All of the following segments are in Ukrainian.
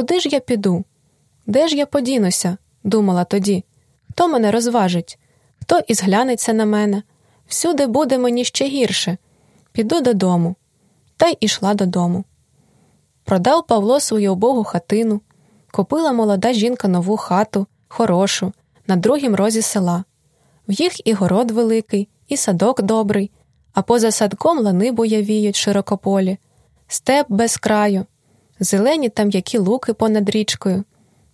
куди ж я піду? Де ж я подінуся? думала тоді. Хто мене розважить? Хто і зглянеться на мене? Всюди буде мені ще гірше. Піду додому. Та й ішла додому. Продав Павло свою обогу хатину, купила молода жінка нову хату, хорошу, на другім розі села. В їх і город великий, і садок добрий, а поза садком лани буявіють широкополі, степ без краю, зелені там які луки понад річкою,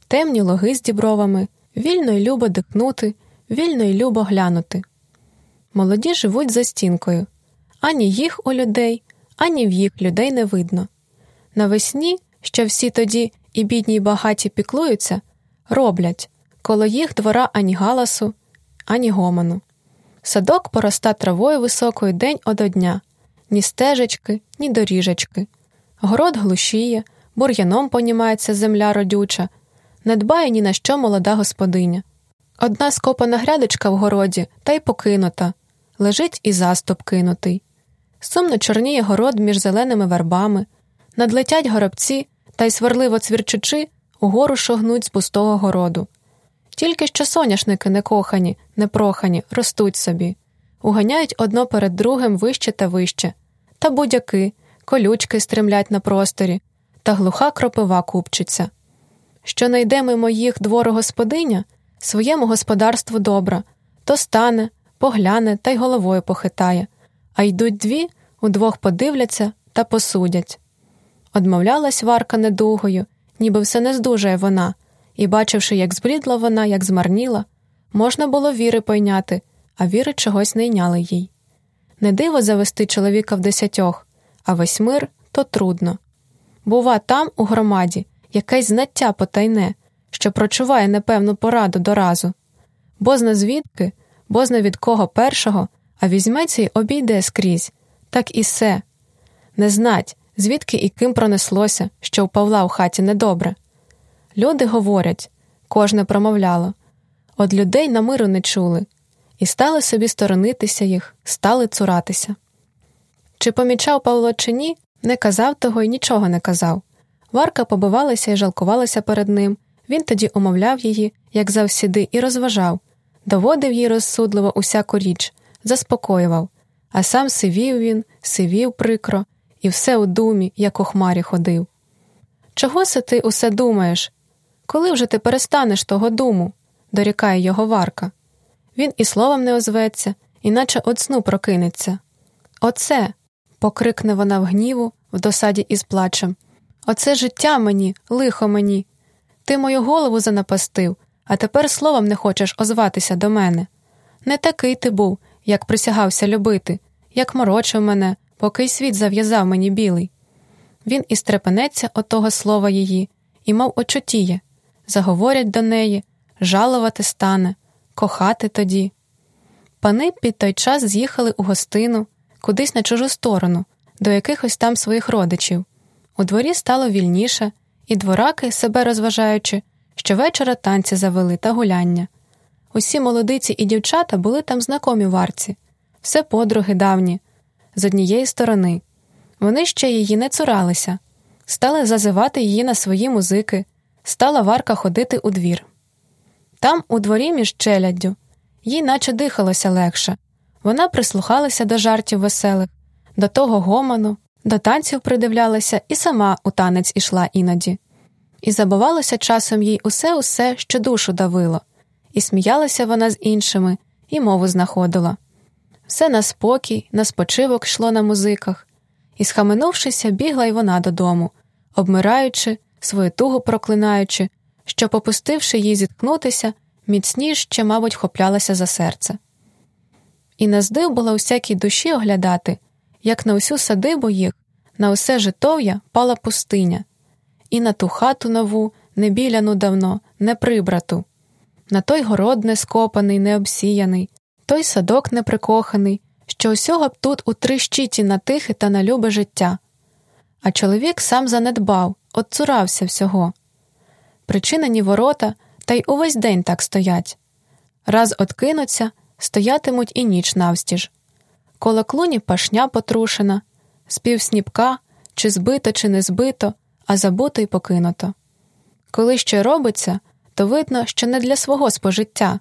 темні логи з дібровами, вільно й любо дихнути, вільно й любо глянути. Молоді живуть за стінкою, ані їх у людей, ані в їх людей не видно. Навесні, що всі тоді і бідні й багаті піклуються, роблять коло їх двора ані галасу, ані гомону. Садок пороста травою високою день ото дня, ні стежечки, ні доріжечки. Город глушіє, бур'яном понімається земля родюча, не дбає ні на що молода господиня. Одна скопана грядочка в городі та й покинута, лежить і заступ кинутий. Сумно чорніє город між зеленими вербами, надлетять горобці та й сварливо цвірчучи, угору шогнуть з пустого городу. Тільки що соняшники некохані, непрохані, ростуть собі, уганяють одно перед другим вище та вище, та будяки, колючки стремлять на просторі, та глуха кропива купчиться. Що найде мимо їх двору господиня, своєму господарству добра, то стане, погляне та й головою похитає, а йдуть дві, удвох подивляться та посудять. Одмовлялась Варка недугою, ніби все не здужає вона, і, бачивши, як зблідла вона, як змарніла, можна було віри пойняти, а віри чогось не йняли їй. Не диво завести чоловіка в десятьох, а весь мир то трудно. Бува, там, у громаді, якесь знаття потайне, що прочуває непевну пораду до разу. Бозна звідки, бозна від кого першого, а візьметься й обійде скрізь, так і все. Не знать, звідки і ким пронеслося, що у Павла в хаті недобре. Люди говорять, кожне промовляло, од людей на миру не чули, і стали собі сторонитися їх, стали цуратися. Чи помічав Павло, чи ні, не казав того і нічого не казав. Варка побивалася і жалкувалася перед ним, він тоді умовляв її, як завсіди, і розважав, доводив їй розсудливо усяку річ, заспокоював, а сам сивів він, сивів прикро, і все у думі, як у хмарі ходив. Чого се ти усе думаєш? Коли вже ти перестанеш того думу? дорікає його Варка. Він і словом не озветься, іначе от сну прокинеться. Оце. Покрикне вона в гніву, в досаді із плачем. Оце життя мені, лихо мені. Ти мою голову занапастив, а тепер словом не хочеш озватися до мене. Не такий ти був, як присягався любити, як морочив мене, поки й світ зав'язав мені білий. Він і стрепенеться от того слова її, і, мов очутіє, заговорять до неї, жалувати стане, кохати тоді. Пани під той час з'їхали у гостину, кудись на чужу сторону, до якихось там своїх родичів. У дворі стало вільніше, і двораки, себе розважаючи, щовечора танці завели та гуляння. Усі молодиці і дівчата були там знакомі варці, все подруги давні, з однієї сторони. Вони ще її не цуралися, стали зазивати її на свої музики, стала варка ходити у двір. Там, у дворі між челяддю, їй наче дихалося легше. Вона прислухалася до жартів веселих, до того гомону, до танців придивлялася і сама у танець ішла іноді. І забувалося часом їй усе усе, що душу давило, і сміялася вона з іншими, і мову знаходила. Все на спокій, на спочивок йшло на музиках, і, схаменувшися, бігла й вона додому, обмираючи, свою тугу проклинаючи, що, попустивши їй зіткнутися, міцніш ще, мабуть, хоплялася за серце. І на здив було усякій душі оглядати, як на усю садибу їх, на усе житов'я пала пустиня, і на ту хату нову, не біляну давно, не прибрату, на той город не скопаний, не обсіяний, той садок неприкоханий, що усього б тут у три щиті на тихе та на любе життя. А чоловік сам занедбав, отцурався всього. Причинені ворота та й увесь день так стоять. Раз откинуться, стоятимуть і ніч навстіж. Коло клуні пашня потрушена, спів сніпка, чи збито, чи не збито, а забуто й покинуто. Коли що робиться, то видно, що не для свого спожиття,